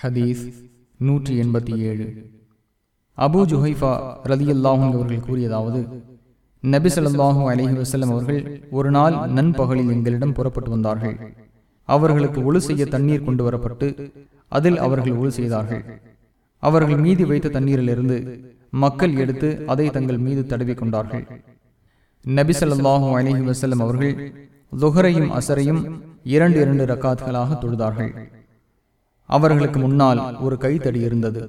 ஹதீஸ் நூற்றி எண்பத்தி ஏழு. அபு ஜுஹைஃபா ரதியுல்லாஹும் அவர்கள் கூறியதாவது நபி ஸல்லல்லாஹு அலைஹி அவர்கள் ஒரு நாள் நண்பகலில் எங்களிடம் புறப்பட்டு வந்தார்கள். அவர்களுக்கு ஒழு செய்ய தண்ணீர் கொண்டு வரப்பட்டு அதில் அவர்கள் ஒழு செய்தார்கள். அவர்கள் மீதி வைத்த தண்ணீரிலிருந்து மக்கள் எடுத்து அதை தங்கள் மீது தடவி கொண்டார்கள். நபி ஸல்லல்லாஹு அலைஹி அவர்கள் லுஹரையும் அசரையும் இரண்டு இரண்டு ரக்காத்களாக தொழுதார்கள். அவர்களுக்கு முன்னால் ஒரு கைத்தடி இருந்தது.